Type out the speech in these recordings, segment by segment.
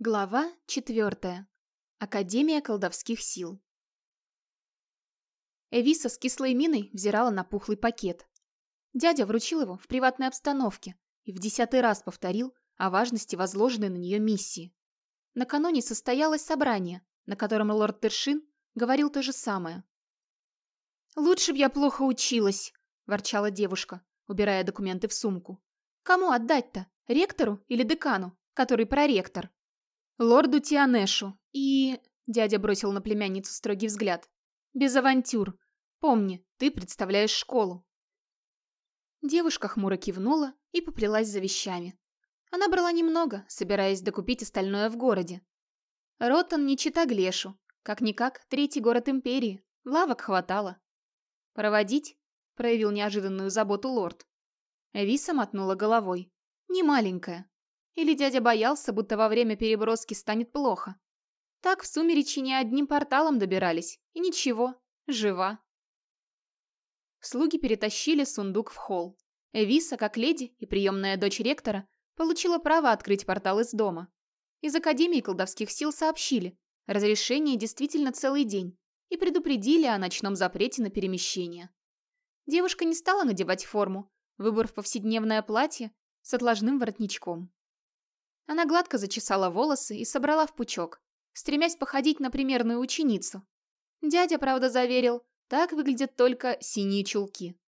Глава четвертая. Академия колдовских сил. Эвиса с кислой миной взирала на пухлый пакет. Дядя вручил его в приватной обстановке и в десятый раз повторил о важности возложенной на нее миссии. Накануне состоялось собрание, на котором лорд Тершин говорил то же самое. «Лучше б я плохо училась», – ворчала девушка, убирая документы в сумку. «Кому отдать-то? Ректору или декану, который проректор?» Лорду Тианешу. И...» — дядя бросил на племянницу строгий взгляд. «Без авантюр. Помни, ты представляешь школу». Девушка хмуро кивнула и поплелась за вещами. Она брала немного, собираясь докупить остальное в городе. Ротан не чита Глешу. Как-никак, третий город Империи. Лавок хватало. «Проводить?» — проявил неожиданную заботу лорд. Эвиса мотнула головой. «Не маленькая. Или дядя боялся, будто во время переброски станет плохо. Так в Сумеречи одним порталом добирались. И ничего, жива. Слуги перетащили сундук в холл. Эвиса, как леди и приемная дочь ректора, получила право открыть портал из дома. Из Академии колдовских сил сообщили, разрешение действительно целый день, и предупредили о ночном запрете на перемещение. Девушка не стала надевать форму, выбрав повседневное платье с отложным воротничком. Она гладко зачесала волосы и собрала в пучок, стремясь походить на примерную ученицу. Дядя, правда, заверил, так выглядят только синие чулки.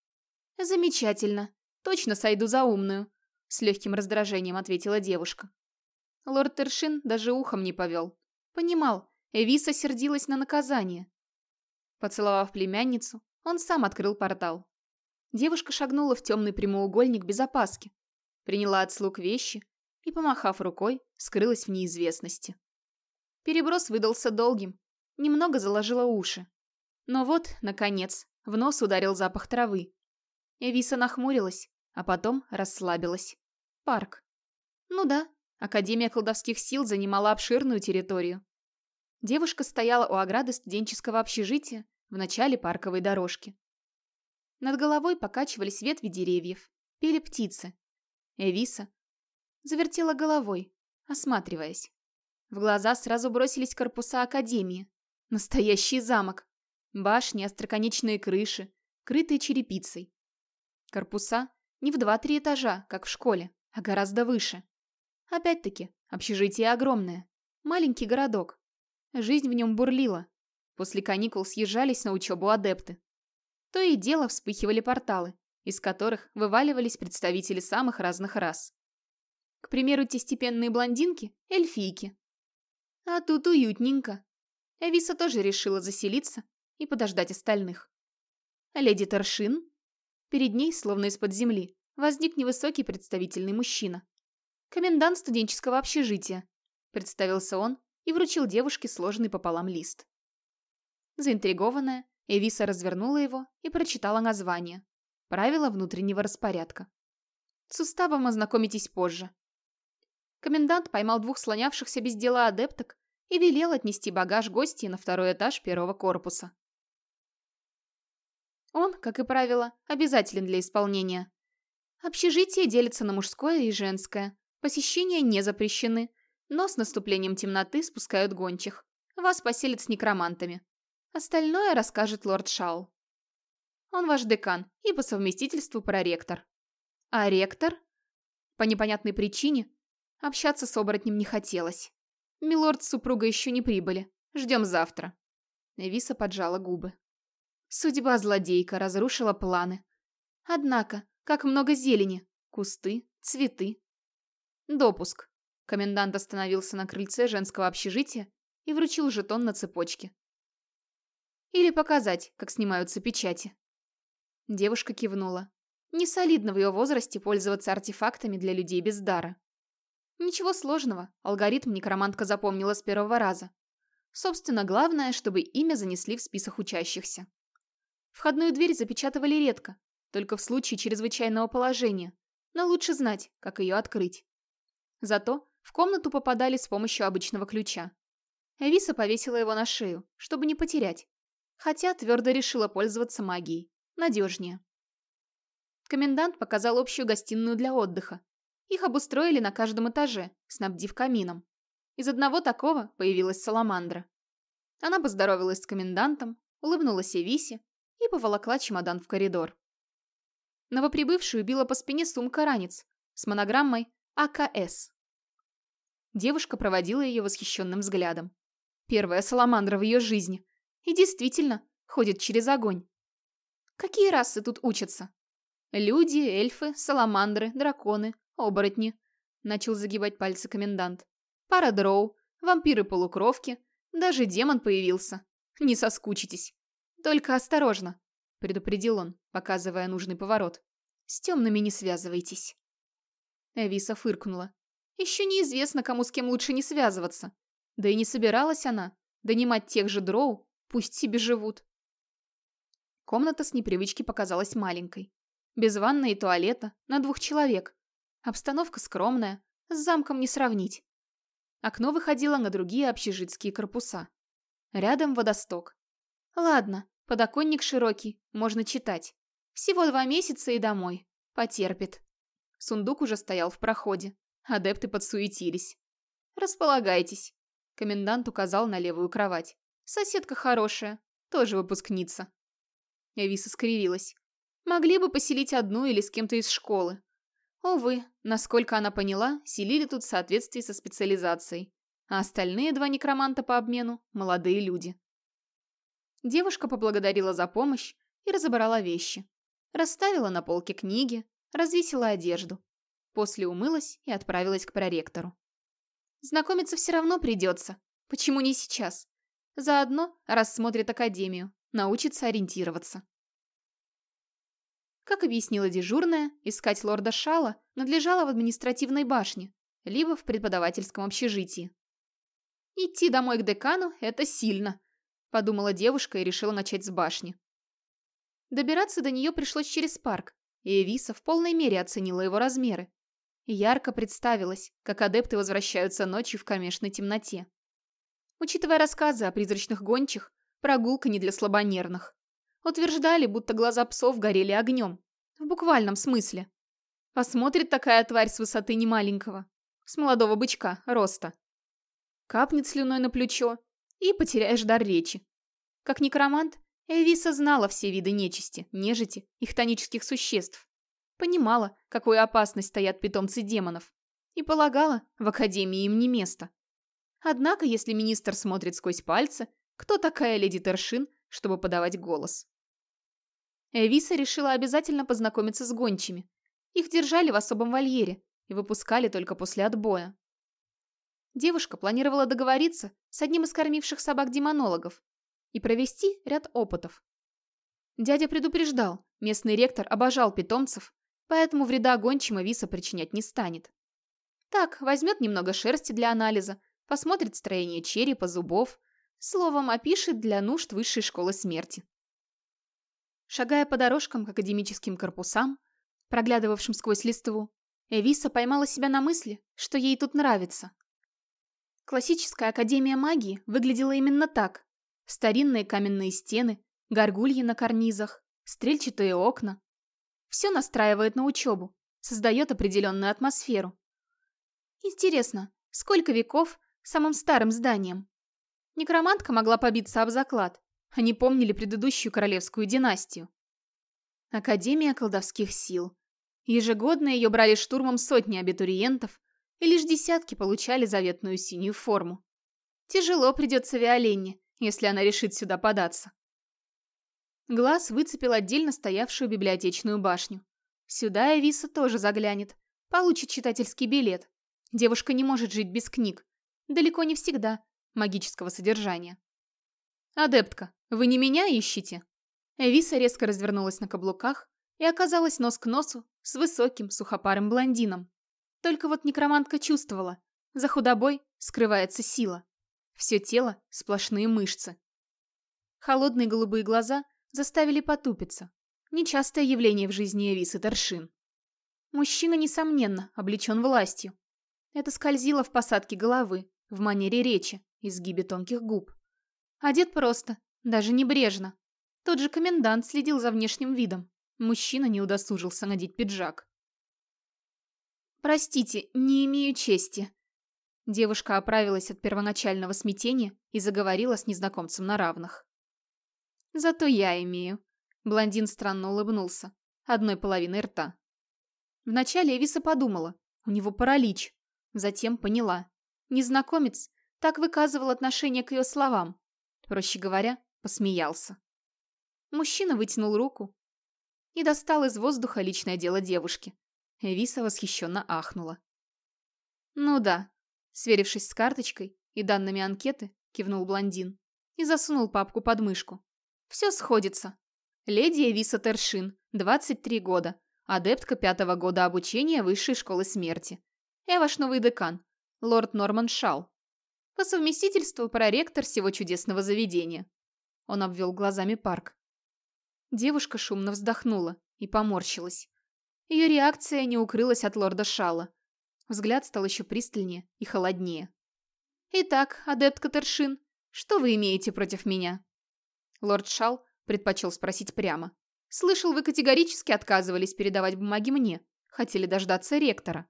«Замечательно. Точно сойду за умную», — с легким раздражением ответила девушка. Лорд Тершин даже ухом не повел. Понимал, Эвиса сердилась на наказание. Поцеловав племянницу, он сам открыл портал. Девушка шагнула в темный прямоугольник без опаски. Приняла от слуг вещи и, помахав рукой, скрылась в неизвестности. Переброс выдался долгим, немного заложило уши. Но вот, наконец, в нос ударил запах травы. Эвиса нахмурилась, а потом расслабилась. Парк. Ну да, Академия колдовских сил занимала обширную территорию. Девушка стояла у ограды студенческого общежития в начале парковой дорожки. Над головой покачивались ветви деревьев, пели птицы. Эвиса Завертела головой, осматриваясь. В глаза сразу бросились корпуса Академии. Настоящий замок. Башни, остроконечные крыши, крытые черепицей. Корпуса не в два-три этажа, как в школе, а гораздо выше. Опять-таки, общежитие огромное. Маленький городок. Жизнь в нем бурлила. После каникул съезжались на учебу адепты. То и дело вспыхивали порталы, из которых вываливались представители самых разных рас. К примеру, те степенные блондинки – эльфийки. А тут уютненько. Эвиса тоже решила заселиться и подождать остальных. Леди Торшин. Перед ней, словно из-под земли, возник невысокий представительный мужчина. Комендант студенческого общежития. Представился он и вручил девушке сложенный пополам лист. Заинтригованная, Эвиса развернула его и прочитала название. Правила внутреннего распорядка. С уставом ознакомитесь позже. Комендант поймал двух слонявшихся без дела адепток и велел отнести багаж гостей на второй этаж первого корпуса. Он, как и правило, обязателен для исполнения. Общежитие делится на мужское и женское. Посещения не запрещены, но с наступлением темноты спускают гончих. Вас поселят с некромантами. Остальное расскажет лорд Шау. Он ваш декан и по совместительству проректор. А ректор? По непонятной причине Общаться с оборотнем не хотелось. Милорд с супругой еще не прибыли. Ждем завтра. Эвиса поджала губы. Судьба злодейка разрушила планы. Однако, как много зелени, кусты, цветы. Допуск. Комендант остановился на крыльце женского общежития и вручил жетон на цепочке. Или показать, как снимаются печати. Девушка кивнула. Не солидно в ее возрасте пользоваться артефактами для людей без дара. Ничего сложного, алгоритм некромантка запомнила с первого раза. Собственно, главное, чтобы имя занесли в список учащихся. Входную дверь запечатывали редко, только в случае чрезвычайного положения, но лучше знать, как ее открыть. Зато в комнату попадали с помощью обычного ключа. Эвиса повесила его на шею, чтобы не потерять, хотя твердо решила пользоваться магией. Надежнее. Комендант показал общую гостиную для отдыха, их обустроили на каждом этаже, снабдив камином. Из одного такого появилась Саламандра. Она поздоровалась с комендантом, улыбнулась Эвисе и поволокла чемодан в коридор. Новоприбывшую била по спине сумка-ранец с монограммой АКС. Девушка проводила ее восхищенным взглядом. Первая саламандра в ее жизни. И действительно, ходит через огонь. Какие расы тут учатся? Люди, эльфы, саламандры, драконы, оборотни. Начал загибать пальцы комендант. Пара дроу, вампиры-полукровки, даже демон появился. Не соскучитесь. Только осторожно, предупредил он, показывая нужный поворот. С темными не связывайтесь. Эвиса фыркнула. Еще неизвестно, кому с кем лучше не связываться. Да и не собиралась она. Донимать тех же дроу, пусть себе живут. Комната с непривычки показалась маленькой. Без ванны и туалета, на двух человек. Обстановка скромная, с замком не сравнить. Окно выходило на другие общежитские корпуса. Рядом водосток. Ладно, подоконник широкий, можно читать. Всего два месяца и домой. Потерпит. Сундук уже стоял в проходе. Адепты подсуетились. «Располагайтесь», — комендант указал на левую кровать. «Соседка хорошая, тоже выпускница». Эвиса скривилась. «Могли бы поселить одну или с кем-то из школы». Увы, насколько она поняла, селили тут в соответствии со специализацией, а остальные два некроманта по обмену – молодые люди. Девушка поблагодарила за помощь и разобрала вещи. Расставила на полке книги, развесила одежду. После умылась и отправилась к проректору. Знакомиться все равно придется. Почему не сейчас? Заодно рассмотрит академию, научится ориентироваться. Как объяснила дежурная, искать лорда Шала надлежало в административной башне, либо в преподавательском общежитии. «Идти домой к декану – это сильно», – подумала девушка и решила начать с башни. Добираться до нее пришлось через парк, и Эвиса в полной мере оценила его размеры. Ярко представилось, как адепты возвращаются ночью в кромешной темноте. Учитывая рассказы о призрачных гончих, прогулка не для слабонервных. Утверждали, будто глаза псов горели огнем. В буквальном смысле. Посмотрит такая тварь с высоты немаленького. С молодого бычка, роста. Капнет слюной на плечо и потеряешь дар речи. Как некромант, Эвиса знала все виды нечисти, нежити и хтонических существ. Понимала, какой опасность стоят питомцы демонов. И полагала, в Академии им не место. Однако, если министр смотрит сквозь пальцы, кто такая леди Тершин, чтобы подавать голос? Эвиса решила обязательно познакомиться с гончими. Их держали в особом вольере и выпускали только после отбоя. Девушка планировала договориться с одним из кормивших собак-демонологов и провести ряд опытов. Дядя предупреждал, местный ректор обожал питомцев, поэтому вреда гончим Эвиса причинять не станет. Так, возьмет немного шерсти для анализа, посмотрит строение черепа, зубов, словом, опишет для нужд высшей школы смерти. Шагая по дорожкам к академическим корпусам, проглядывавшим сквозь листву, Эвиса поймала себя на мысли, что ей тут нравится. Классическая академия магии выглядела именно так. Старинные каменные стены, горгульи на карнизах, стрельчатые окна. Все настраивает на учебу, создает определенную атмосферу. Интересно, сколько веков самым старым зданием? Некромантка могла побиться об заклад, они помнили предыдущую королевскую династию. Академия колдовских сил. Ежегодно ее брали штурмом сотни абитуриентов, и лишь десятки получали заветную синюю форму. Тяжело придется Виоленне, если она решит сюда податься. Глаз выцепил отдельно стоявшую библиотечную башню. Сюда Эвиса тоже заглянет, получит читательский билет. Девушка не может жить без книг. Далеко не всегда магического содержания. «Адептка, вы не меня ищете?» Эвиса резко развернулась на каблуках и оказалась нос к носу с высоким сухопарым блондином. Только вот некромантка чувствовала, за худобой скрывается сила. Все тело – сплошные мышцы. Холодные голубые глаза заставили потупиться. Нечастое явление в жизни Эвисы Торшин. Мужчина, несомненно, облечен властью. Это скользило в посадке головы, в манере речи, изгибе тонких губ. Одет просто, даже небрежно. Тот же комендант следил за внешним видом. Мужчина не удосужился надеть пиджак. «Простите, не имею чести». Девушка оправилась от первоначального смятения и заговорила с незнакомцем на равных. «Зато я имею». Блондин странно улыбнулся, одной половиной рта. Вначале Эвиса подумала, у него паралич. Затем поняла. Незнакомец так выказывал отношение к ее словам. Проще говоря, посмеялся. Мужчина вытянул руку и достал из воздуха личное дело девушки. Эвиса восхищенно ахнула. «Ну да», — сверившись с карточкой и данными анкеты, кивнул блондин и засунул папку под мышку. «Все сходится. Леди Эвиса Тершин, 23 года, адептка пятого года обучения Высшей школы смерти. Я ваш новый декан, лорд Норман Шал. По совместительству проректор всего чудесного заведения». Он обвел глазами парк. Девушка шумно вздохнула и поморщилась. Ее реакция не укрылась от лорда Шала. Взгляд стал еще пристальнее и холоднее. «Итак, адепт Катершин, что вы имеете против меня?» Лорд Шал предпочел спросить прямо. «Слышал, вы категорически отказывались передавать бумаги мне. Хотели дождаться ректора».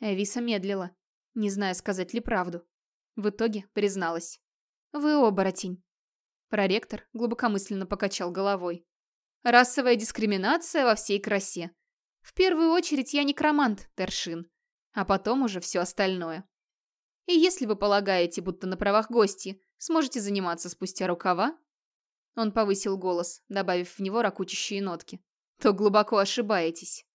Эвиса медлила, не зная, сказать ли правду. В итоге призналась. «Вы оборотень». Проректор глубокомысленно покачал головой. «Расовая дискриминация во всей красе. В первую очередь я некромант, Тершин а потом уже все остальное. И если вы полагаете, будто на правах гости сможете заниматься спустя рукава, он повысил голос, добавив в него ракучащие нотки, то глубоко ошибаетесь.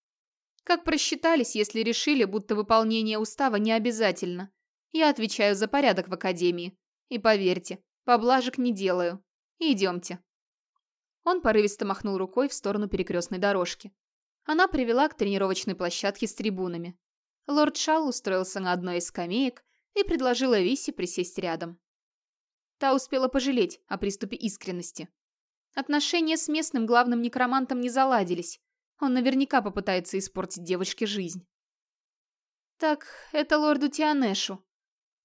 Как просчитались, если решили, будто выполнение устава не обязательно? Я отвечаю за порядок в академии. И поверьте, поблажек не делаю. Идемте. Он порывисто махнул рукой в сторону перекрестной дорожки. Она привела к тренировочной площадке с трибунами. Лорд Шал устроился на одной из скамеек и предложил Ависе присесть рядом. Та успела пожалеть о приступе искренности. Отношения с местным главным некромантом не заладились. Он наверняка попытается испортить девочке жизнь. «Так, это лорду Тианешу».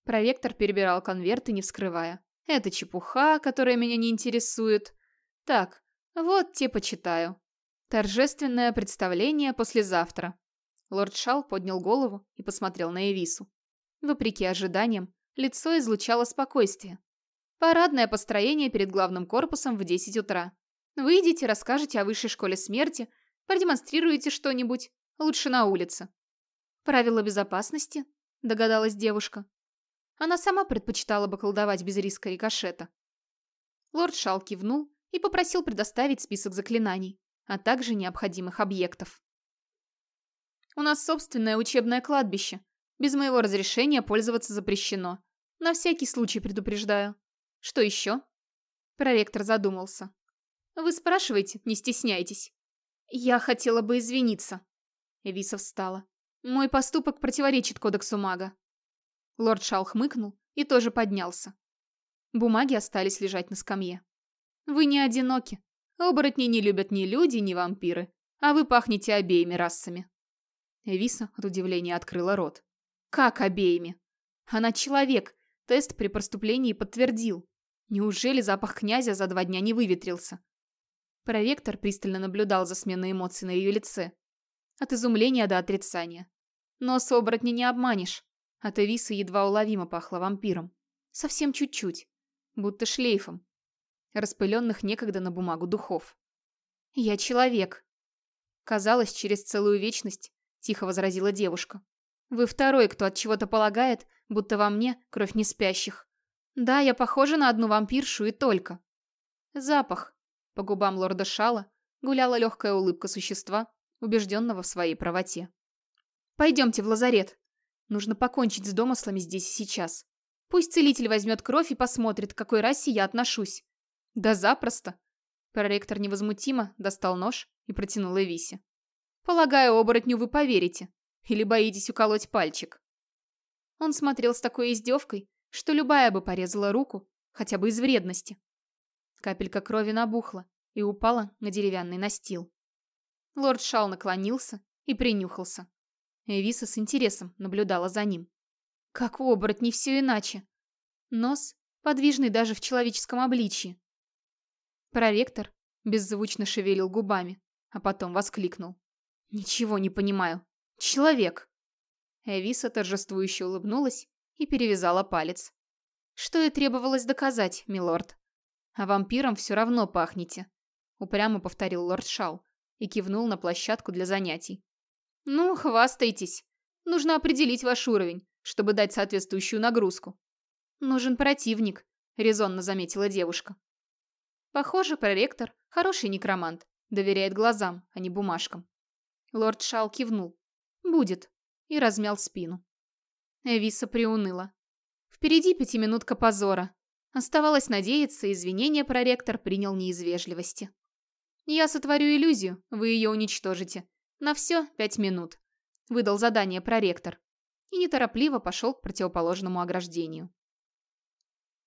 Проректор перебирал конверты, не вскрывая. «Это чепуха, которая меня не интересует. Так, вот те почитаю. Торжественное представление послезавтра. Лорд Шал поднял голову и посмотрел на Эвису. Вопреки ожиданиям, лицо излучало спокойствие. Парадное построение перед главным корпусом в 10 утра. Выйдите, расскажете о высшей школе смерти, продемонстрируете что-нибудь, лучше на улице. Правила безопасности, догадалась девушка. Она сама предпочитала бы колдовать без риска рикошета. Лорд Шал кивнул и попросил предоставить список заклинаний, а также необходимых объектов. У нас собственное учебное кладбище. Без моего разрешения пользоваться запрещено. На всякий случай предупреждаю. Что еще?» Проректор задумался. «Вы спрашиваете, не стесняйтесь». «Я хотела бы извиниться». Эвиса встала. «Мой поступок противоречит кодексу мага». Лорд Шал хмыкнул и тоже поднялся. Бумаги остались лежать на скамье. «Вы не одиноки. Оборотни не любят ни люди, ни вампиры, а вы пахнете обеими расами». Эвиса от удивления открыла рот. «Как обеими?» «Она человек. Тест при проступлении подтвердил. Неужели запах князя за два дня не выветрился?» Проректор пристально наблюдал за сменой эмоций на ее лице. От изумления до отрицания. Нос оборотня не обманешь. От Эвисы едва уловимо пахло вампиром. Совсем чуть-чуть. Будто шлейфом. Распыленных некогда на бумагу духов. «Я человек». Казалось, через целую вечность тихо возразила девушка. Вы второй, кто от чего-то полагает, будто во мне кровь не спящих. Да, я похожа на одну вампиршу и только. Запах. По губам лорда Шала гуляла легкая улыбка существа, убежденного в своей правоте. Пойдемте в лазарет. Нужно покончить с домыслами здесь и сейчас. Пусть целитель возьмет кровь и посмотрит, к какой расе я отношусь. Да запросто. Проректор невозмутимо достал нож и протянул Эвисе. Полагаю, оборотню вы поверите. Или боитесь уколоть пальчик?» Он смотрел с такой издевкой, что любая бы порезала руку, хотя бы из вредности. Капелька крови набухла и упала на деревянный настил. Лорд Шал наклонился и принюхался. Эвиса с интересом наблюдала за ним. Как у оборотней все иначе. Нос, подвижный даже в человеческом обличье. Проректор беззвучно шевелил губами, а потом воскликнул. «Ничего не понимаю. Человек!» Эвиса торжествующе улыбнулась и перевязала палец. Что и требовалось доказать, милорд. А вампиром все равно пахнете, упрямо повторил лорд Шал и кивнул на площадку для занятий. Ну, хвастайтесь. Нужно определить ваш уровень, чтобы дать соответствующую нагрузку. Нужен противник, резонно заметила девушка. Похоже, проректор хороший некромант, доверяет глазам, а не бумажкам. Лорд Шал кивнул. Будет. И размял спину. Эвиса приуныла. Впереди пятиминутка позора. Оставалось надеяться, извинения проректор принял не из вежливости. «Я сотворю иллюзию, вы ее уничтожите. На все пять минут», — выдал задание проректор. И неторопливо пошел к противоположному ограждению.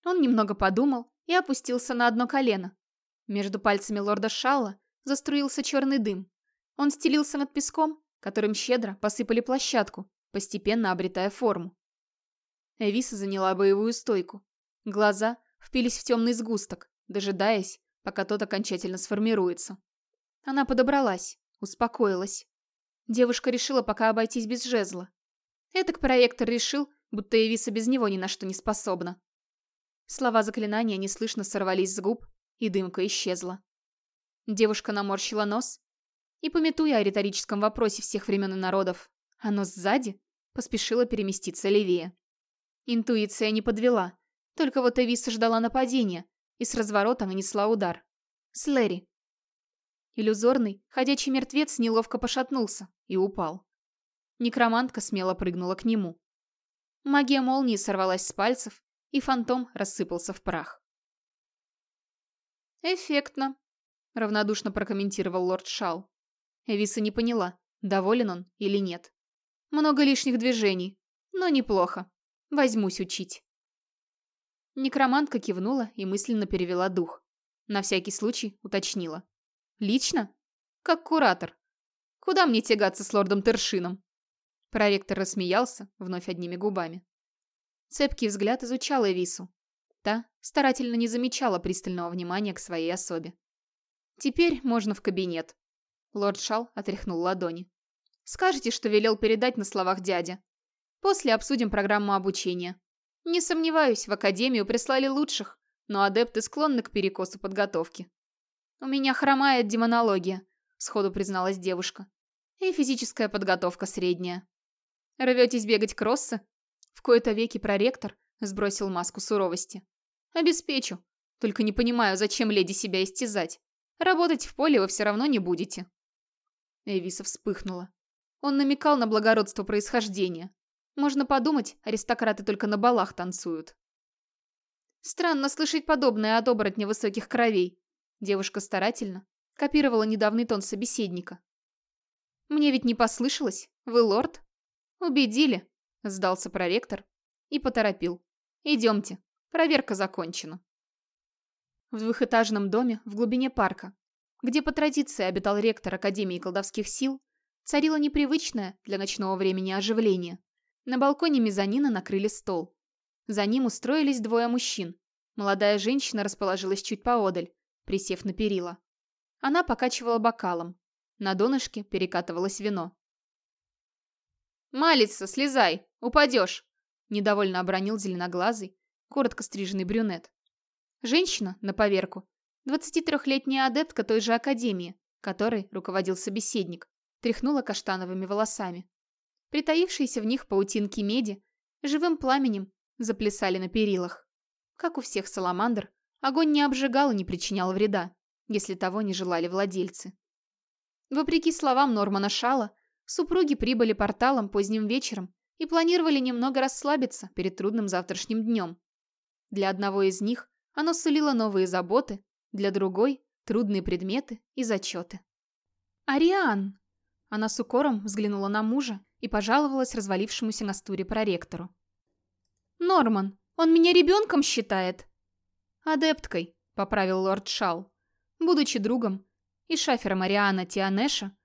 Он немного подумал и опустился на одно колено. Между пальцами лорда Шалла заструился черный дым. Он стелился над песком, которым щедро посыпали площадку, постепенно обретая форму. Эвиса заняла боевую стойку. Глаза впились в темный сгусток, дожидаясь, пока тот окончательно сформируется. Она подобралась, успокоилась. Девушка решила пока обойтись без жезла. Этак проектор решил, будто Эвиса без него ни на что не способна. Слова заклинания неслышно сорвались с губ, и дымка исчезла. Девушка наморщила нос и, пометуя о риторическом вопросе всех времен и народов, а нос сзади, поспешила переместиться левее. Интуиция не подвела, только вот Эвиса ждала нападения и с разворота нанесла удар. С Лэри. Иллюзорный, ходячий мертвец неловко пошатнулся и упал. Некромантка смело прыгнула к нему. Магия молнии сорвалась с пальцев и фантом рассыпался в прах. «Эффектно», — равнодушно прокомментировал лорд Шал. Эвиса не поняла, доволен он или нет. Много лишних движений, но неплохо. Возьмусь учить. Некромантка кивнула и мысленно перевела дух. На всякий случай уточнила. «Лично? Как куратор. Куда мне тягаться с лордом Тершином?» Проректор рассмеялся, вновь одними губами. Цепкий взгляд изучал Эвису. Та старательно не замечала пристального внимания к своей особе. «Теперь можно в кабинет». Лорд Шал отряхнул ладони. «Скажите, что велел передать на словах дядя. После обсудим программу обучения. Не сомневаюсь, в академию прислали лучших, но адепты склонны к перекосу подготовки. У меня хромает демонология, сходу призналась девушка. И физическая подготовка средняя. Рветесь бегать кроссы? В кои-то веки проректор сбросил маску суровости. «Обеспечу. Только не понимаю, зачем леди себя истязать. Работать в поле вы все равно не будете». Эвиса вспыхнула. Он намекал на благородство происхождения. Можно подумать, аристократы только на балах танцуют. Странно слышать подобное от оборотня высоких кровей. Девушка старательно копировала недавний тон собеседника. «Мне ведь не послышалось. Вы лорд?» «Убедили», Сдался проректор и поторопил. «Идемте, проверка закончена». В двухэтажном доме в глубине парка, где по традиции обитал ректор Академии колдовских сил, царило непривычное для ночного времени оживление. На балконе мезонина накрыли стол. За ним устроились двое мужчин. Молодая женщина расположилась чуть поодаль, присев на перила. Она покачивала бокалом. На донышке перекатывалось вино. «Малица, слезай! Упадешь!» Недовольно обронил зеленоглазый, коротко стриженный брюнет. Женщина, на поверку, 23-летняя адептка той же академии, которой руководил собеседник, тряхнула каштановыми волосами. Притаившиеся в них паутинки меди живым пламенем заплясали на перилах. Как у всех саламандр, огонь не обжигал и не причинял вреда, если того не желали владельцы. Вопреки словам Нормана Шала, Супруги прибыли порталом поздним вечером и планировали немного расслабиться перед трудным завтрашним днем. Для одного из них оно сулило новые заботы, для другой – трудные предметы и зачеты. «Ариан!» Она с укором взглянула на мужа и пожаловалась развалившемуся на стуре проректору. «Норман, он меня ребенком считает!» «Адепткой», — поправил лорд Шал. Будучи другом и шафером Ариана Тианеша,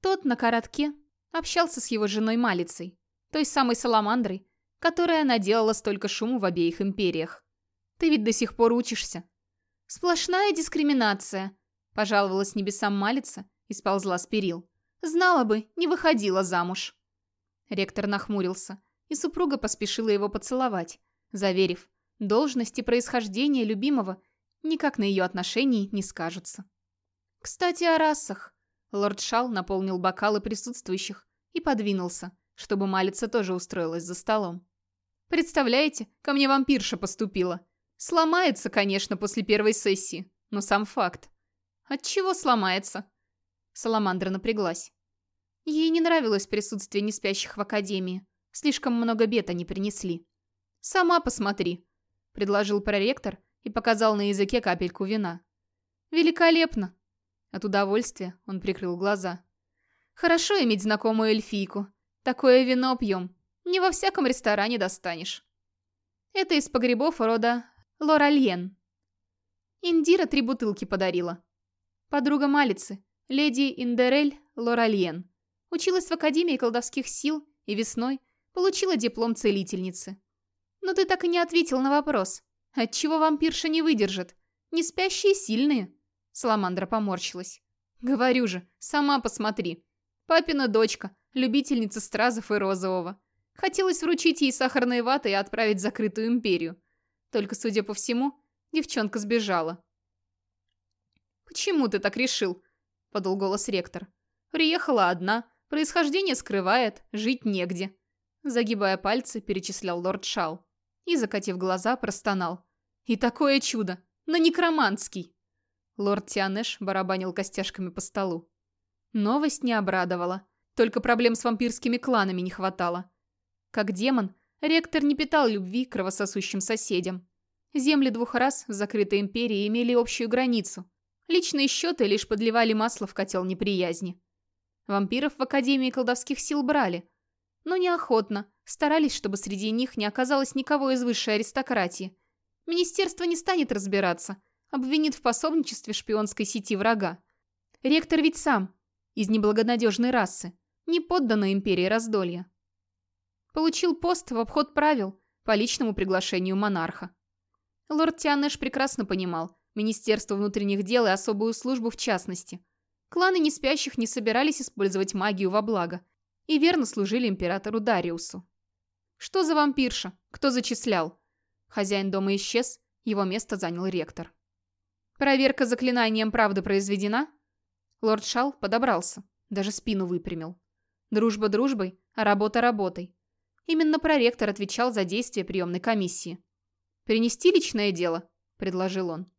тот на коротке Общался с его женой Малицей, той самой Саламандрой, которая наделала столько шуму в обеих империях. Ты ведь до сих пор учишься. Сплошная дискриминация, пожаловалась небесам Малица и сползла с перил. Знала бы, не выходила замуж. Ректор нахмурился и супруга поспешила его поцеловать, заверив, должность и происхождение любимого никак на ее отношении не скажутся. «Кстати, о расах». Лорд Шал наполнил бокалы присутствующих и подвинулся, чтобы Малица тоже устроилась за столом. «Представляете, ко мне вампирша поступила. Сломается, конечно, после первой сессии, но сам факт. Отчего сломается?» Саламандра напряглась. Ей не нравилось присутствие неспящих в академии. Слишком много бед они принесли. «Сама посмотри», — предложил проректор и показал на языке капельку вина. «Великолепно!» От удовольствия он прикрыл глаза. «Хорошо иметь знакомую эльфийку. Такое вино пьем. Не во всяком ресторане достанешь». Это из погребов рода Лоральен. Индира три бутылки подарила. Подруга Малицы, леди Индерель Лоральен. Училась в Академии колдовских сил и весной получила диплом целительницы. Но ты так и не ответил на вопрос. Отчего вампирша не выдержит? Не спящие сильные?» Саламандра поморщилась. «Говорю же, сама посмотри. Папина дочка, любительница стразов и розового. Хотелось вручить ей сахарные ваты и отправить закрытую империю. Только, судя по всему, девчонка сбежала». «Почему ты так решил?» – подал голос ректор. «Приехала одна, происхождение скрывает, жить негде». Загибая пальцы, перечислял лорд Шал и, закатив глаза, простонал. «И такое чудо! На некроманский!» Лорд Тианеш барабанил костяшками по столу. Новость не обрадовала. Только проблем с вампирскими кланами не хватало. Как демон, ректор не питал любви к кровососущим соседям. Земли двух раз в закрытой империи имели общую границу. Личные счеты лишь подливали масло в котел неприязни. Вампиров в Академии колдовских сил брали, но неохотно, старались, чтобы среди них не оказалось никого из высшей аристократии. Министерство не станет разбираться, обвинит в пособничестве шпионской сети врага. Ректор ведь сам, из неблагонадежной расы, не подданной империи раздолья. Получил пост в обход правил по личному приглашению монарха. Лорд Тианеш прекрасно понимал Министерство внутренних дел и особую службу в частности. Кланы неспящих не собирались использовать магию во благо – и верно служили императору Дариусу. Что за вампирша? Кто зачислял? Хозяин дома исчез, его место занял ректор. Проверка заклинанием правды произведена? Лорд Шал подобрался, даже спину выпрямил. Дружба дружбой, а работа работой. Именно проректор отвечал за действия приемной комиссии. «Принести личное дело?» – предложил он.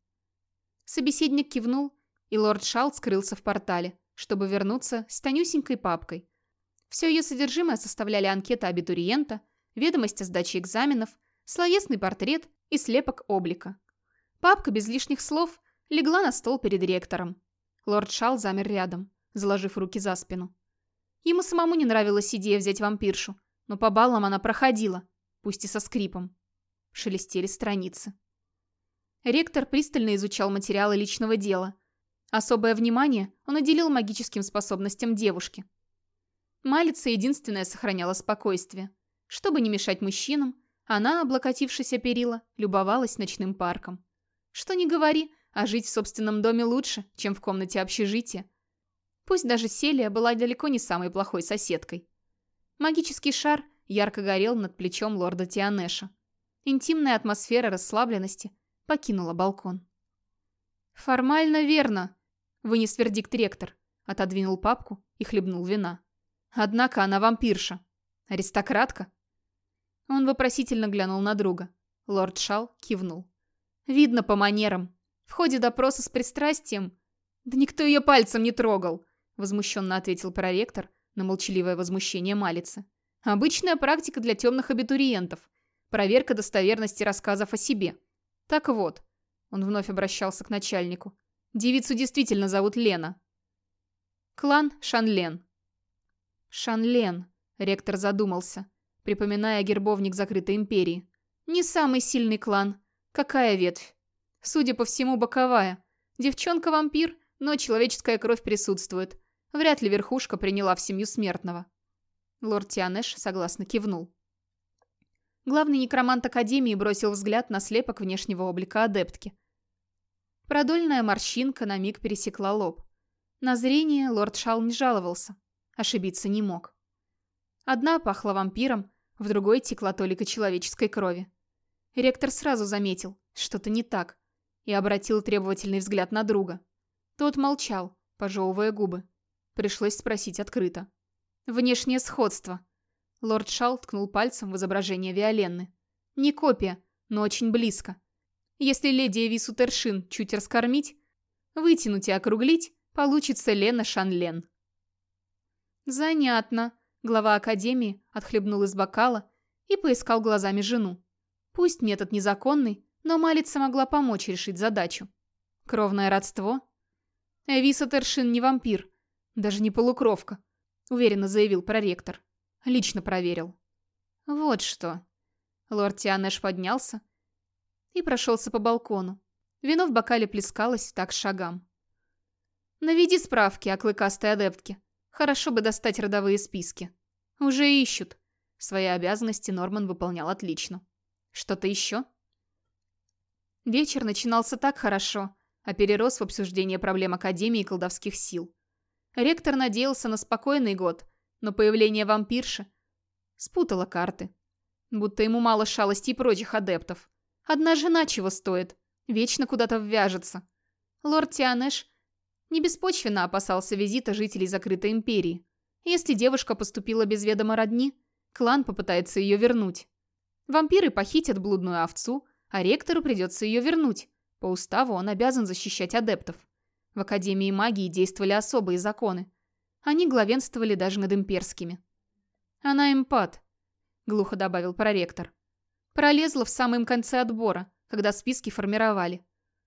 Собеседник кивнул, и лорд Шал скрылся в портале, чтобы вернуться с тонюсенькой папкой, все ее содержимое составляли анкета абитуриента, ведомость о сдаче экзаменов, словесный портрет и слепок облика. Папка без лишних слов легла на стол перед ректором. Лорд Шал замер рядом, заложив руки за спину. Ему самому не нравилась идея взять вампиршу, но по баллам она проходила, пусть и со скрипом. Шелестели страницы. Ректор пристально изучал материалы личного дела. Особое внимание он уделил магическим способностям девушки. Малица единственная сохраняла спокойствие. Чтобы не мешать мужчинам, она, облокотившись о перила, любовалась ночным парком. Что ни говори, а жить в собственном доме лучше, чем в комнате общежития. Пусть даже Селия была далеко не самой плохой соседкой. Магический шар ярко горел над плечом лорда Тианеша. Интимная атмосфера расслабленности покинула балкон. «Формально верно», — вынес вердикт ректор, отодвинул папку и хлебнул вина. Однако она вампирша. Аристократка? Он вопросительно глянул на друга. Лорд Шал кивнул. Видно по манерам. В ходе допроса с пристрастием... Да никто ее пальцем не трогал, возмущенно ответил проректор на молчаливое возмущение Малицы. Обычная практика для темных абитуриентов. Проверка достоверности рассказов о себе. Так вот, он вновь обращался к начальнику. Девицу действительно зовут Лена. Клан Шанлен. Шанлен, ректор задумался, припоминая гербовник закрытой империи. Не самый сильный клан. Какая ветвь? Судя по всему, боковая. Девчонка-вампир, но человеческая кровь присутствует. Вряд ли верхушка приняла в семью смертного. Лорд Тианеш согласно кивнул. Главный некромант Академии бросил взгляд на слепок внешнего облика адептки. Продольная морщинка на миг пересекла лоб. На зрение лорд Шал не жаловался. Ошибиться не мог. Одна пахла вампиром, в другой текла толика человеческой крови. Ректор сразу заметил, что-то не так, и обратил требовательный взгляд на друга. Тот молчал, пожевывая губы. Пришлось спросить открыто. «Внешнее сходство». Лорд Шал ткнул пальцем в изображение Виоленны. «Не копия, но очень близко. Если леди Эвису Тершин чуть раскормить, вытянуть и округлить, получится Лена Шанлен». «Занятно», — глава Академии отхлебнул из бокала и поискал глазами жену. Пусть метод незаконный, но Малица могла помочь решить задачу. Кровное родство? Эвиса Тершин не вампир, даже не полукровка, уверенно заявил проректор. Лично проверил. Вот что. Лорд Тианеш поднялся и прошелся по балкону. Вино в бокале плескалось так шагам. Наведи справки о клыкастой адептке. Хорошо бы достать родовые списки. Уже ищут. Свои обязанности Норман выполнял отлично. Что-то еще? Вечер начинался так хорошо, а перерос в обсуждение проблем Академии колдовских сил. Ректор надеялся на спокойный год, но появление вампирши спутало карты. Будто ему мало шалостей прочих адептов. Одна жена чего стоит, вечно куда-то ввяжется. Лорд Тианеш не беспочвенно опасался визита жителей закрытой империи. Если девушка поступила без ведома родни, клан попытается ее вернуть. Вампиры похитят блудную овцу, а ректору придется ее вернуть. По уставу он обязан защищать адептов. В Академии магии действовали особые законы. Они главенствовали даже над имперскими. «Она эмпат», — глухо добавил проректор. Пролезла в самом конце отбора, когда списки формировали.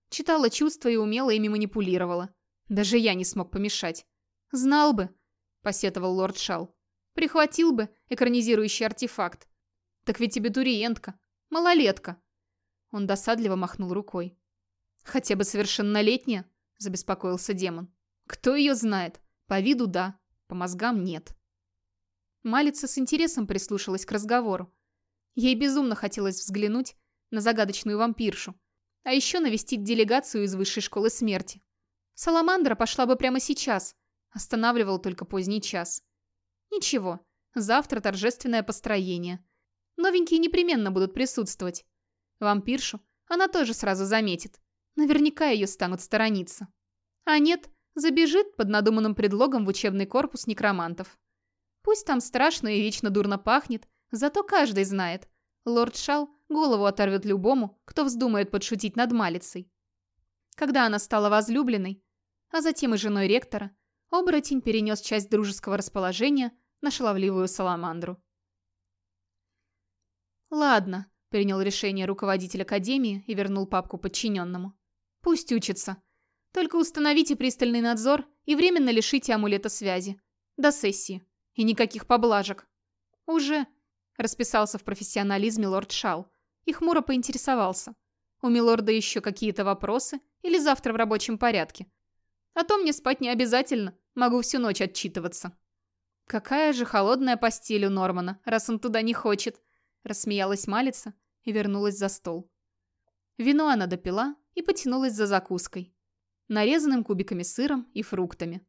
Читала чувства и умело ими манипулировала. Даже я не смог помешать. «Знал бы», — посетовал лорд Шал. «Прихватил бы экранизирующий артефакт. Так ведь абитуриентка. Малолетка. Он досадливо махнул рукой. Хотя бы совершеннолетняя, забеспокоился демон. Кто ее знает? По виду да, по мозгам нет. Малица с интересом прислушалась к разговору. Ей безумно хотелось взглянуть на загадочную вампиршу, а еще навестить делегацию из высшей школы смерти. Саламандра пошла бы прямо сейчас, останавливал только поздний час. Ничего, завтра торжественное построение. Новенькие непременно будут присутствовать. Вампиршу она тоже сразу заметит. Наверняка ее станут сторониться. А нет, забежит под надуманным предлогом в учебный корпус некромантов. Пусть там страшно и вечно дурно пахнет, зато каждый знает. Лорд Шал голову оторвет любому, кто вздумает подшутить над Малицей. Когда она стала возлюбленной, а затем и женой ректора, оборотень перенес часть дружеского расположения на шаловливую саламандру. «Ладно», — принял решение руководитель академии и вернул папку подчиненному. «Пусть учится. Только установите пристальный надзор и временно лишите амулета связи. До сессии. И никаких поблажек». «Уже», — расписался в профессионализме лорд Шал и хмуро поинтересовался. «У милорда еще какие-то вопросы или завтра в рабочем порядке? А то мне спать не обязательно, могу всю ночь отчитываться». Какая же холодная постель у Нормана, раз он туда не хочет. Рассмеялась Малица и вернулась за стол. Вино она допила и потянулась за закуской. Нарезанным кубиками сыром и фруктами.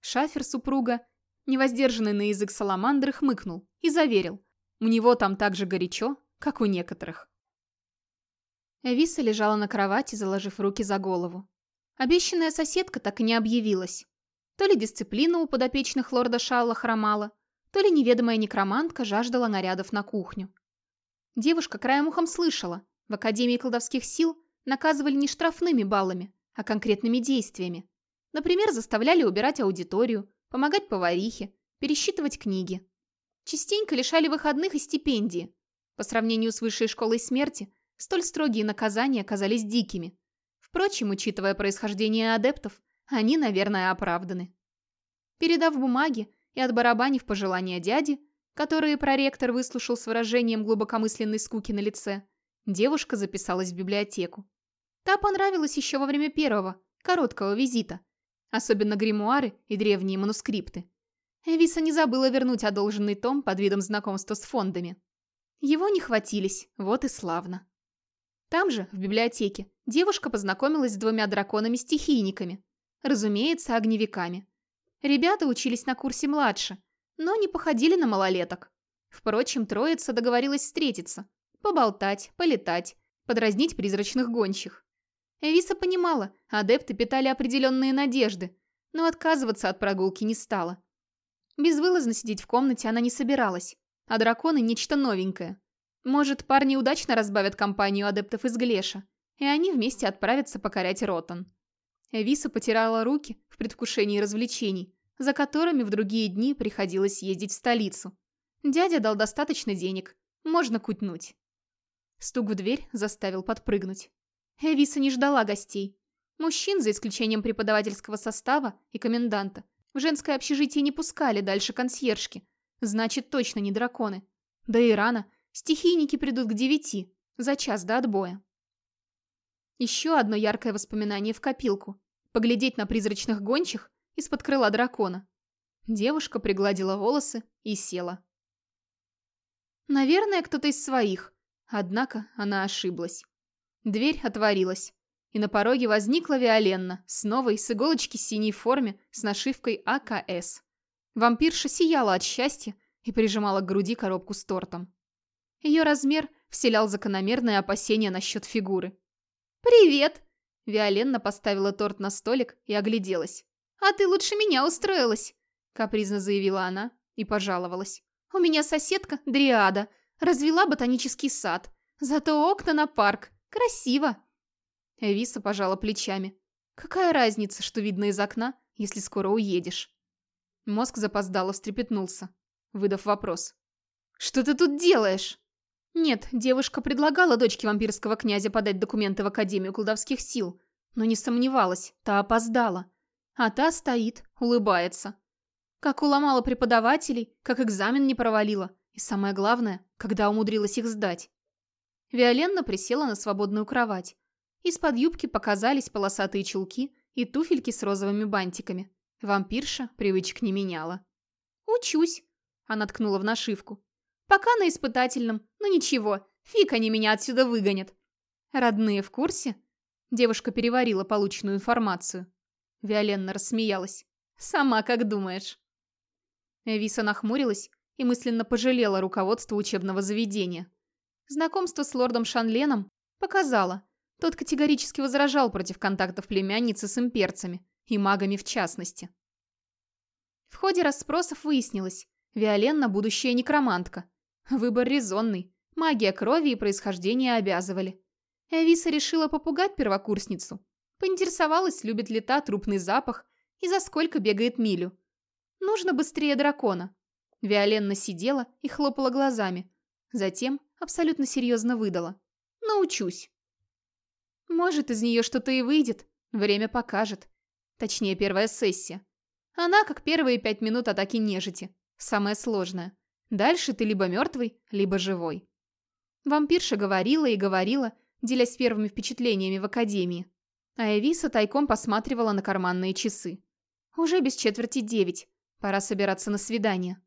Шафер супруга, невоздержанный на язык саламандры, хмыкнул и заверил. У него там так же горячо, как у некоторых. Эвиса лежала на кровати, заложив руки за голову. Обещанная соседка так и не объявилась. То ли дисциплина у подопечных лорда Шалла хромала, то ли неведомая некромантка жаждала нарядов на кухню. Девушка краем ухом слышала, в Академии колдовских сил наказывали не штрафными баллами, а конкретными действиями. Например, заставляли убирать аудиторию, помогать поварихе, пересчитывать книги. Частенько лишали выходных и стипендии. По сравнению с высшей школой смерти, столь строгие наказания казались дикими. Впрочем, учитывая происхождение адептов, они, наверное, оправданы. Передав бумаги, и отбарабанив пожелания дяди, которые проректор выслушал с выражением глубокомысленной скуки на лице, девушка записалась в библиотеку. Та понравилась еще во время первого, короткого визита, особенно гримуары и древние манускрипты. Эвиса не забыла вернуть одолженный том под видом знакомства с фондами. Его не хватились, вот и славно. Там же, в библиотеке, девушка познакомилась с двумя драконами-стихийниками, разумеется, огневиками. Ребята учились на курсе младше, но не походили на малолеток. Впрочем, троица договорилась встретиться, поболтать, полетать, подразнить призрачных гонщих. Эвиса понимала, адепты питали определенные надежды, но отказываться от прогулки не стала. Безвылазно сидеть в комнате она не собиралась, а драконы – нечто новенькое. Может, парни удачно разбавят компанию адептов из Глеша, и они вместе отправятся покорять Ротан. Эвиса потирала руки в предвкушении развлечений, за которыми в другие дни приходилось ездить в столицу. Дядя дал достаточно денег, можно кутнуть. Стук в дверь заставил подпрыгнуть. Эвиса не ждала гостей. Мужчин, за исключением преподавательского состава и коменданта, в женское общежитие не пускали дальше консьержки. Значит, точно не драконы. Да и рано. Стихийники придут к девяти, за час до отбоя. Еще одно яркое воспоминание в копилку. Поглядеть на призрачных гончих из-под крыла дракона. Девушка пригладила волосы и села. Наверное, кто-то из своих. Однако она ошиблась. Дверь отворилась и на пороге возникла Виоленна с новой с иголочки синей форме с нашивкой АКС. Вампирша сияла от счастья и прижимала к груди коробку с тортом. Ее размер вселял закономерное опасение насчет фигуры. «Привет!» Виоленна поставила торт на столик и огляделась. «А ты лучше меня устроилась!» Капризно заявила она и пожаловалась. «У меня соседка, Дриада, развела ботанический сад. Зато окна на парк. Красиво!» Эвиса пожала плечами. «Какая разница, что видно из окна, если скоро уедешь?» Мозг запоздало встрепетнулся, выдав вопрос. «Что ты тут делаешь?» Нет, девушка предлагала дочке вампирского князя подать документы в Академию колдовских сил, но не сомневалась, та опоздала. А та стоит, улыбается. Как уломала преподавателей, как экзамен не провалила, и самое главное, когда умудрилась их сдать. Виоленна присела на свободную кровать, из-под юбки показались полосатые чулки и туфельки с розовыми бантиками. Вампирша привычек не меняла. «Учусь», — она ткнула в нашивку. «Пока на испытательном, но ничего, фиг они меня отсюда выгонят». «Родные в курсе?» Девушка переварила полученную информацию. Виоленна рассмеялась. «Сама как думаешь?» Эвиса нахмурилась и мысленно пожалела руководство учебного заведения. Знакомство с лордом Шанленом показало, тот категорически возражал против контактов племянницы с имперцами, и магами в частности. В ходе расспросов выяснилось, Виоленна – будущая некромантка. Выбор резонный, магия крови и происхождения обязывали. Эвиса решила попугать первокурсницу. Поинтересовалась, любит ли та трупный запах и за сколько бегает милю. Нужно быстрее дракона. Виоленна сидела и хлопала глазами. Затем абсолютно серьезно выдала. Научусь. Может, из нее что-то и выйдет. Время покажет. Точнее, первая сессия. Она, как первые пять минут атаки нежити. Самое сложное. Дальше ты либо мертвый, либо живой. Вампирша говорила и говорила, делясь первыми впечатлениями в академии. А Эвиса тайком посматривала на карманные часы. Уже без четверти девять. Пора собираться на свидание.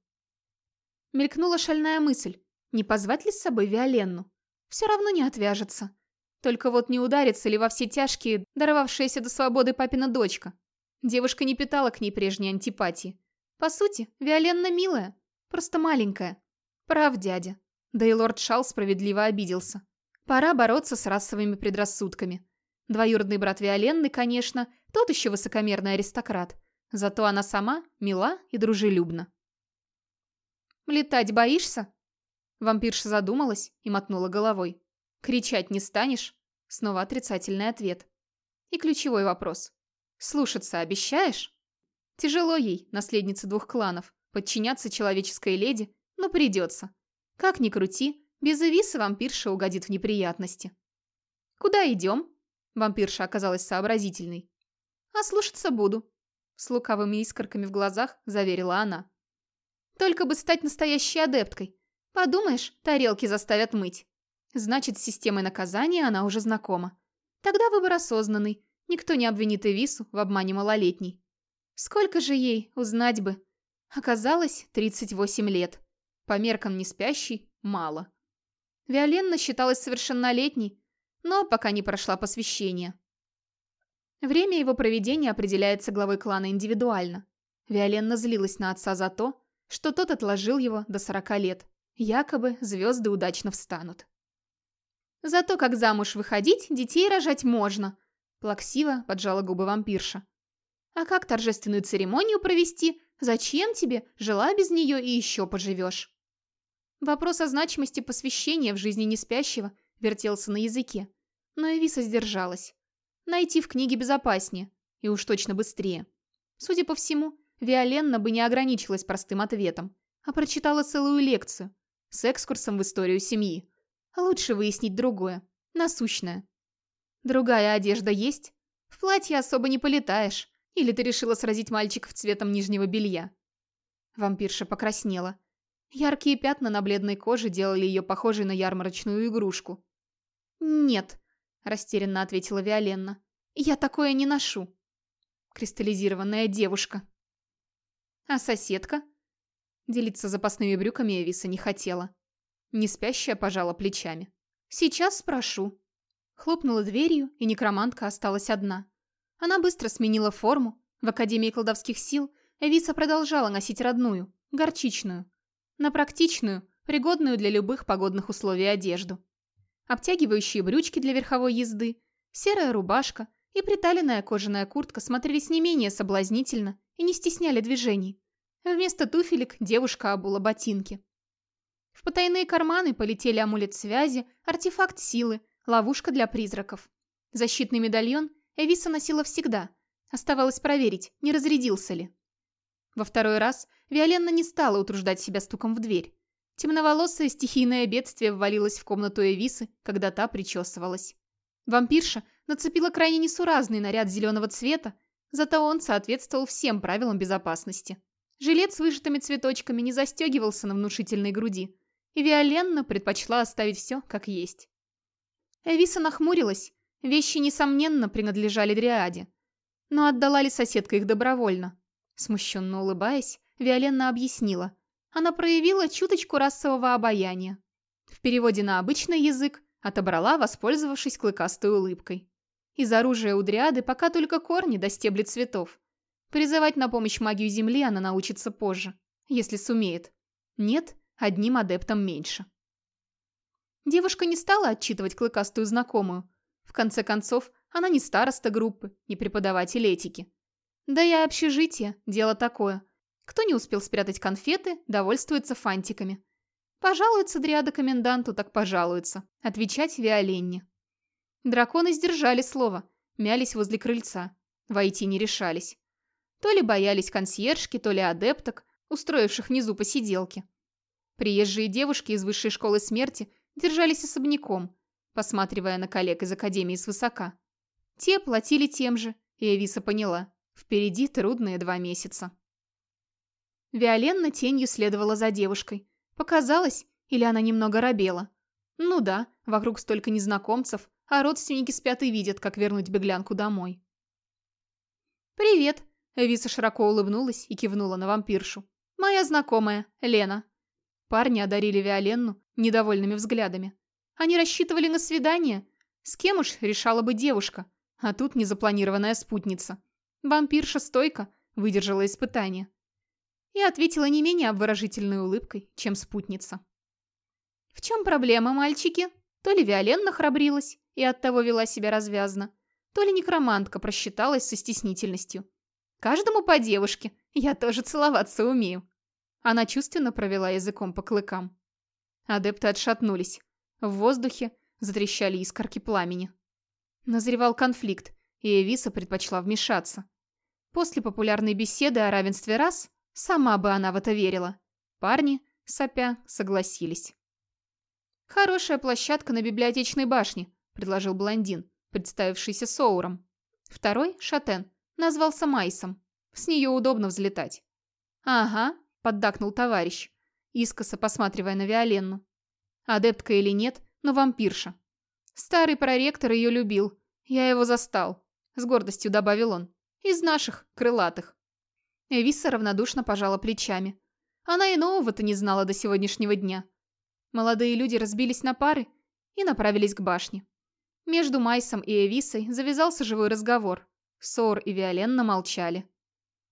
Мелькнула шальная мысль. Не позвать ли с собой Виоленну? Все равно не отвяжется. Только вот не ударится ли во все тяжкие, даровавшаяся до свободы папина дочка. Девушка не питала к ней прежней антипатии. По сути, Виоленна милая, просто маленькая. Прав дядя. Да и лорд Шал справедливо обиделся. Пора бороться с расовыми предрассудками. Двоюродный брат Виоленны, конечно, тот еще высокомерный аристократ. Зато она сама мила и дружелюбна. «Летать боишься?» Вампирша задумалась и мотнула головой. Кричать не станешь? Снова отрицательный ответ. И ключевой вопрос. Слушаться обещаешь? Тяжело ей, наследнице двух кланов, подчиняться человеческой леди, но придется. Как ни крути, без Эвиса вампирша угодит в неприятности. «Куда идем?» Вампирша оказалась сообразительной. «А слушаться буду», — с лукавыми искорками в глазах заверила она. «Только бы стать настоящей адепткой. Подумаешь, тарелки заставят мыть. Значит, с системой наказания она уже знакома. Тогда выбор осознанный. Никто не обвинит Эвису в обмане малолетней. Сколько же ей, узнать бы. Оказалось, 38 лет. По меркам не спящей, мало. Виоленна считалась совершеннолетней, но пока не прошла посвящение. Время его проведения определяется главой клана индивидуально. Виоленна злилась на отца за то, что тот отложил его до 40 лет Якобы звезды удачно встанут. Зато как замуж выходить, детей рожать можно. Плаксиво поджала губы вампирша. А как торжественную церемонию провести? Зачем тебе? Жила без нее и еще поживешь. Вопрос о значимости посвящения в жизни неспящего вертелся на языке. Но Эвиса сдержалась. Найти в книге безопаснее. И уж точно быстрее. Судя по всему, Виоленна бы не ограничилась простым ответом, а прочитала целую лекцию с экскурсом в историю семьи. Лучше выяснить другое, насущное. Другая одежда есть? В платье особо не полетаешь. Или ты решила сразить мальчиков цветом нижнего белья? Вампирша покраснела. Яркие пятна на бледной коже делали ее похожей на ярмарочную игрушку. «Нет», – растерянно ответила Виоленна. «Я такое не ношу». Кристаллизированная девушка. А соседка? Делиться запасными брюками Эвиса не хотела. Не спящая пожала плечами. «Сейчас спрошу». Хлопнула дверью, и некромантка осталась одна. Она быстро сменила форму. В Академии колдовских сил Эвиса продолжала носить родную, горчичную. На практичную, пригодную для любых погодных условий одежду. Обтягивающие брючки для верховой езды, серая рубашка и приталенная кожаная куртка смотрелись не менее соблазнительно и не стесняли движений. Вместо туфелек девушка обула ботинки. В потайные карманы полетели амулет связи, артефакт силы, ловушка для призраков. Защитный медальон Эвиса носила всегда. Оставалось проверить, не разрядился ли. Во второй раз Виоленна не стала утруждать себя стуком в дверь. Темноволосое стихийное бедствие ввалилось в комнату Эвисы, когда та причесывалась. Вампирша нацепила крайне несуразный наряд зеленого цвета, зато он соответствовал всем правилам безопасности. Жилет с вышитыми цветочками не застегивался на внушительной груди, и Виоленна предпочла оставить все как есть. Эвиса нахмурилась, вещи, несомненно, принадлежали Дриаде. Но отдала ли соседка их добровольно? Смущенно улыбаясь, Виоленна объяснила. Она проявила чуточку расового обаяния. В переводе на обычный язык отобрала, воспользовавшись клыкастой улыбкой. Из оружия у Дриады пока только корни до стебли цветов. Призывать на помощь магию Земли она научится позже, если сумеет. Нет, одним адептом меньше. Девушка не стала отчитывать клыкастую знакомую. В конце концов, она не староста группы, не преподаватель этики. Да и общежитие – дело такое. Кто не успел спрятать конфеты, довольствуется фантиками. Пожалуется дриада коменданту, так пожалуется. Отвечать Виоленне. Драконы сдержали слово, мялись возле крыльца. Войти не решались. То ли боялись консьержки, то ли адепток, устроивших внизу посиделки. Приезжие девушки из высшей школы смерти держались особняком, посматривая на коллег из академии свысока. Те платили тем же, и Эвиса поняла, впереди трудные два месяца. Виоленна тенью следовала за девушкой. Показалось, или она немного робела. Ну да, вокруг столько незнакомцев, а родственники спят и видят, как вернуть беглянку домой. «Привет!» – Эвиса широко улыбнулась и кивнула на вампиршу. «Моя знакомая, Лена. Парни одарили Виоленну недовольными взглядами. Они рассчитывали на свидание. С кем уж решала бы девушка, а тут незапланированная спутница. Вампирша стойко выдержала испытание. И ответила не менее обворожительной улыбкой, чем спутница. «В чем проблема, мальчики?» То ли Виоленна храбрилась и оттого вела себя развязно, то ли некромантка просчиталась со стеснительностью. «Каждому по девушке, я тоже целоваться умею». Она чувственно провела языком по клыкам. Адепты отшатнулись. В воздухе затрещали искорки пламени. Назревал конфликт, и Эвиса предпочла вмешаться. После популярной беседы о равенстве рас, сама бы она в это верила. Парни, сопя, согласились. «Хорошая площадка на библиотечной башне», – предложил блондин, представившийся Соуром. Второй, Шатен, назвался Майсом. С нее удобно взлетать. «Ага», поддакнул товарищ, искоса посматривая на Виоленну. Адептка или нет, но вампирша. Старый проректор ее любил. Я его застал. С гордостью добавил он. Из наших, крылатых. Эвиса равнодушно пожала плечами. Она и нового-то не знала до сегодняшнего дня. Молодые люди разбились на пары и направились к башне. Между Майсом и Эвисой завязался живой разговор. Сор и Виоленна молчали.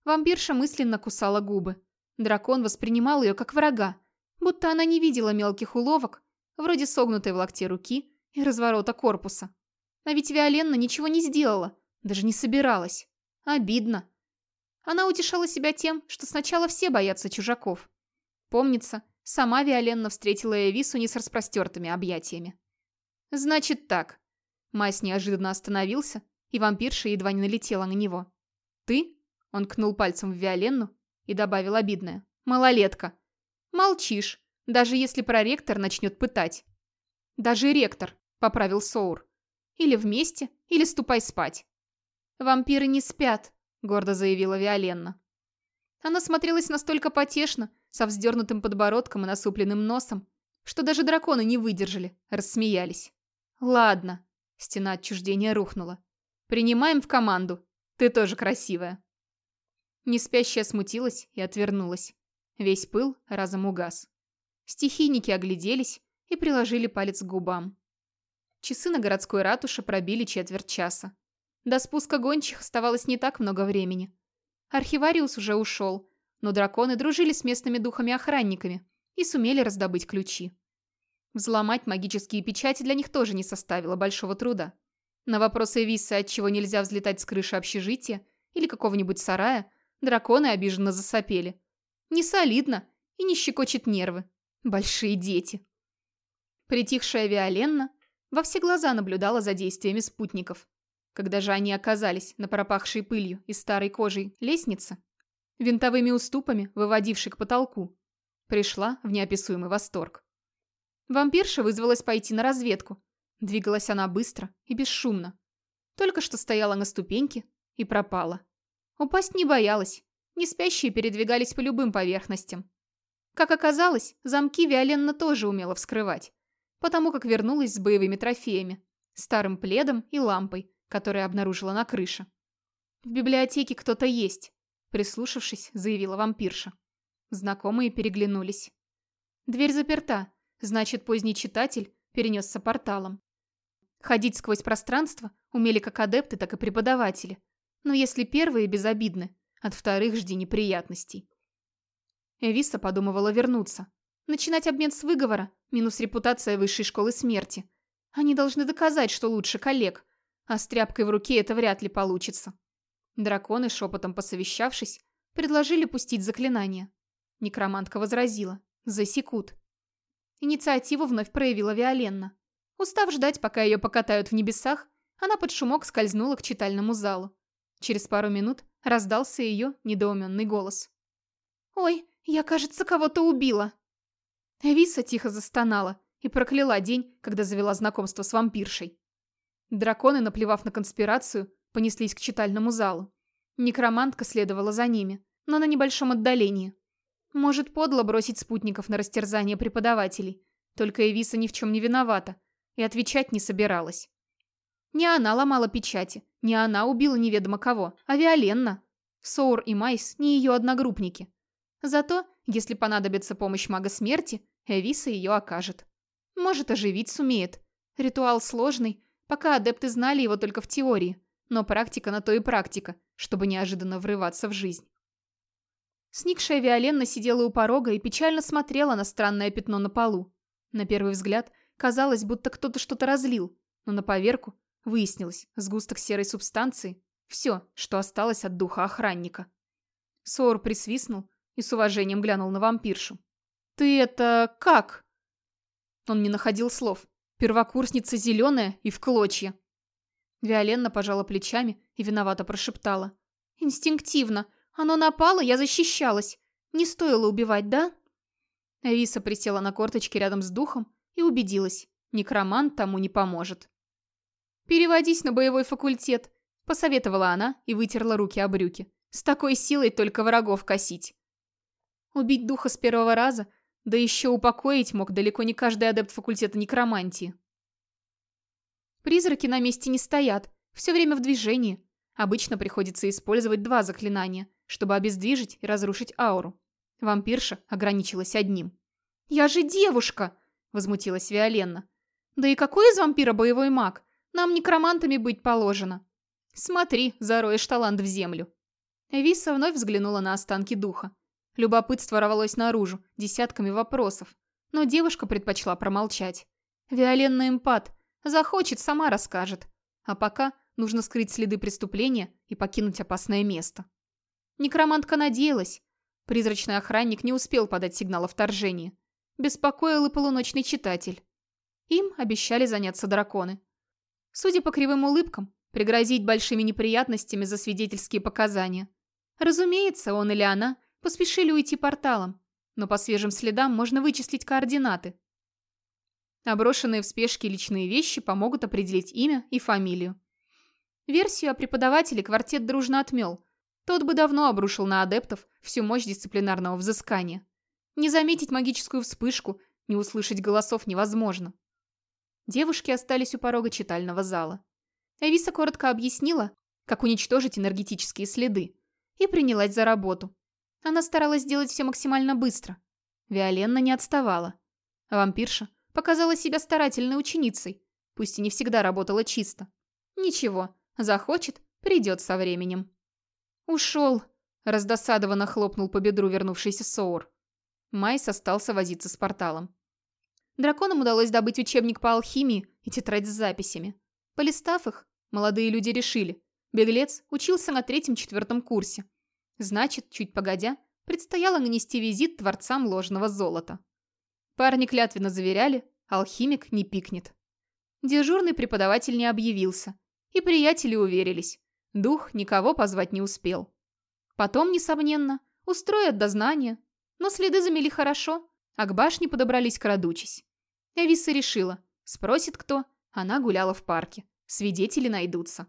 Вампирша мысленно кусала губы. Дракон воспринимал ее как врага, Будто она не видела мелких уловок, вроде согнутой в локте руки и разворота корпуса. А ведь Виоленна ничего не сделала, даже не собиралась. Обидно. Она утешала себя тем, что сначала все боятся чужаков. Помнится, сама Виоленна встретила Эвису не с распростертыми объятиями. «Значит так». Майс неожиданно остановился, и вампирша едва не налетела на него. «Ты?» — он кнул пальцем в Виоленну и добавил обидное. «Малолетка. Молчишь, даже если проректор начнет пытать». «Даже ректор», — поправил Соур. «Или вместе, или ступай спать». «Вампиры не спят», — гордо заявила Виоленна. Она смотрелась настолько потешно, со вздернутым подбородком и насупленным носом, что даже драконы не выдержали, рассмеялись. «Ладно», — стена отчуждения рухнула. «Принимаем в команду. Ты тоже красивая». Неспящая смутилась и отвернулась. Весь пыл разом угас. Стихийники огляделись и приложили палец к губам. Часы на городской ратуше пробили четверть часа. До спуска гончих оставалось не так много времени. Архивариус уже ушел, но драконы дружили с местными духами-охранниками и сумели раздобыть ключи. Взломать магические печати для них тоже не составило большого труда. На вопросы Виссы, отчего нельзя взлетать с крыши общежития или какого-нибудь сарая, драконы обиженно засопели. Не солидно и не щекочет нервы. Большие дети. Притихшая Виоленна во все глаза наблюдала за действиями спутников. Когда же они оказались на пропахшей пылью и старой кожей лестнице, винтовыми уступами, выводившей к потолку, пришла в неописуемый восторг. Вампирша вызвалась пойти на разведку. Двигалась она быстро и бесшумно. Только что стояла на ступеньке и пропала. Упасть не боялась. Не спящие передвигались по любым поверхностям. Как оказалось, замки Виоленна тоже умела вскрывать, потому как вернулась с боевыми трофеями, старым пледом и лампой, которые обнаружила на крыше. «В библиотеке кто-то есть», — прислушавшись, заявила вампирша. Знакомые переглянулись. Дверь заперта, значит, поздний читатель перенесся порталом. Ходить сквозь пространство умели как адепты, так и преподаватели. Но если первые безобидны, от вторых жди неприятностей. Эвиса подумывала вернуться. Начинать обмен с выговора, минус репутация высшей школы смерти. Они должны доказать, что лучше коллег, а с тряпкой в руке это вряд ли получится. Драконы, шепотом посовещавшись, предложили пустить заклинание. Некромантка возразила. Засекут. Инициативу вновь проявила Виоленна. Устав ждать, пока ее покатают в небесах, она под шумок скользнула к читальному залу. Через пару минут раздался ее недоуменный голос. «Ой, я, кажется, кого-то убила!» Виса тихо застонала и прокляла день, когда завела знакомство с вампиршей. Драконы, наплевав на конспирацию, понеслись к читальному залу. Некромантка следовала за ними, но на небольшом отдалении. Может, подло бросить спутников на растерзание преподавателей, только Эвиса ни в чем не виновата и отвечать не собиралась. Не она ломала печати, не она убила неведомо кого, а Виоленна. Соур и Майс не ее одногруппники. Зато, если понадобится помощь мага смерти, Эвиса ее окажет. Может, оживить сумеет. Ритуал сложный, Пока адепты знали его только в теории, но практика на то и практика, чтобы неожиданно врываться в жизнь. Сникшая Виоленна сидела у порога и печально смотрела на странное пятно на полу. На первый взгляд казалось, будто кто-то что-то разлил, но на поверку выяснилось сгусток серой субстанции, все, что осталось от духа охранника. Соор присвистнул и с уважением глянул на вампиршу. «Ты это как?» Он не находил слов. Первокурсница зеленая и в клочья. Виоленна пожала плечами и виновато прошептала. «Инстинктивно. Оно напало, я защищалась. Не стоило убивать, да?» Виса присела на корточки рядом с духом и убедилась. Некромант тому не поможет. «Переводись на боевой факультет», — посоветовала она и вытерла руки о брюки. «С такой силой только врагов косить». Убить духа с первого раза да еще упокоить мог далеко не каждый адепт факультета некромантии. Призраки на месте не стоят, все время в движении. Обычно приходится использовать два заклинания, чтобы обездвижить и разрушить ауру. Вампирша ограничилась одним. «Я же девушка!» – возмутилась Виоленна. «Да и какой из вампира боевой маг? Нам некромантами быть положено». «Смотри, зароешь талант в землю». Эвиса вновь взглянула на останки духа. Любопытство рвалось наружу, десятками вопросов. Но девушка предпочла промолчать. Виоленна эмпат. Захочет, сама расскажет. А пока нужно скрыть следы преступления и покинуть опасное место. Некромантка надеялась. Призрачный охранник не успел подать сигнал о вторжении. Беспокоил и полуночный читатель. Им обещали заняться драконы. Судя по кривым улыбкам, пригрозить большими неприятностями за свидетельские показания. Разумеется, он или она поспешили уйти порталом, но по свежим следам можно вычислить координаты. Оброшенные в спешке личные вещи помогут определить имя и фамилию. Версию о преподавателе квартет дружно отмел. Тот бы давно обрушил на адептов всю мощь дисциплинарного взыскания. Не заметить магическую вспышку, не услышать голосов невозможно. Девушки остались у порога читального зала. Эвиса коротко объяснила, как уничтожить энергетические следы, и принялась за работу. Она старалась сделать все максимально быстро. Виоленна не отставала. Вампирша показала себя старательной ученицей, пусть и не всегда работала чисто. Ничего, захочет, придет со временем. «Ушел!» – раздосадованно хлопнул по бедру вернувшийся Соур. Майс остался возиться с порталом. Драконам удалось добыть учебник по алхимии и тетрадь с записями. Полистав их, молодые люди решили, беглец учился на третьем-четвертом курсе. Значит, чуть погодя, предстояло нанести визит творцам ложного золота. Парни клятвенно заверяли, алхимик не пикнет. Дежурный преподаватель не объявился, и приятели уверились, дух никого позвать не успел. Потом, несомненно, устроят дознание, но следы замели хорошо, а к башне подобрались крадучись. Эвиса решила, спросит кто, она гуляла в парке, свидетели найдутся.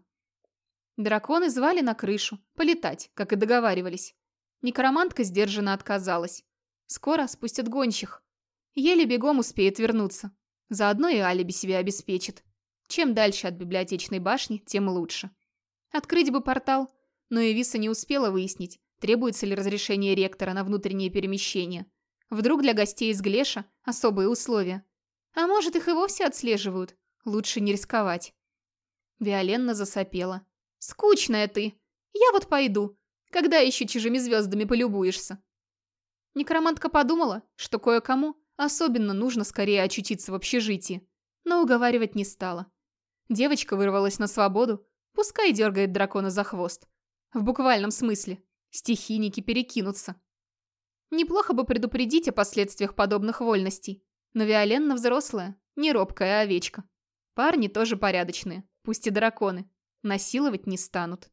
Драконы звали на крышу, полетать, как и договаривались. Некромантка сдержанно отказалась. Скоро спустят гонщих. Еле бегом успеет вернуться. Заодно и алиби себе обеспечит. Чем дальше от библиотечной башни, тем лучше. Открыть бы портал, но Эвиса не успела выяснить, требуется ли разрешение ректора на внутреннее перемещение. Вдруг для гостей из Глеша особые условия. А может, их и вовсе отслеживают. Лучше не рисковать. Виоленна засопела. «Скучная ты! Я вот пойду. Когда еще чужими звездами полюбуешься?» Некромантка подумала, что кое-кому особенно нужно скорее очутиться в общежитии, но уговаривать не стала. Девочка вырвалась на свободу, пускай дергает дракона за хвост. В буквальном смысле. Стихийники перекинутся. Неплохо бы предупредить о последствиях подобных вольностей. Но Виоленна взрослая, не робкая овечка. Парни тоже порядочные, пусть и драконы. Насиловать не станут.